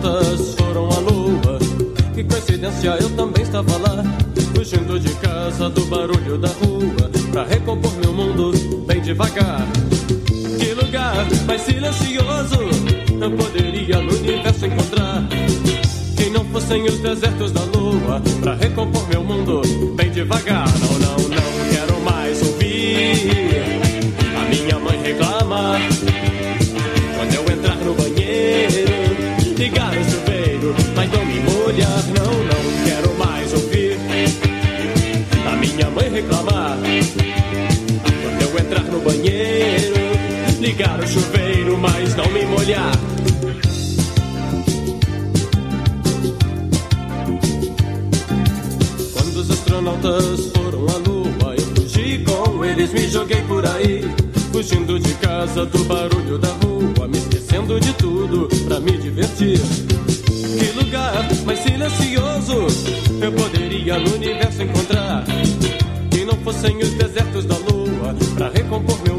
astronautas foram à lua. Que coincidência, eu também estava lá. Fugindo de casa do barulho da rua. Pra recompor meu mundo bem devagar. Que lugar mais silencioso eu poderia no universo encontrar? Que não fossem os desertos da lua. Pra recompor meu mundo bem devagar. Não, não, não quero mais ouvir a minha mãe reclamar. Quando eu entrar no banheiro, ligar mãe reclamar. Quando eu entrar no banheiro, ligar o chuveiro, mas não me molhar. Quando os astronautas foram à lua, eu fugi com eles, me joguei por aí. Fugindo de casa do barulho da rua, me esquecendo de tudo pra me divertir. Que lugar mais silencioso eu poderia no universo? recompor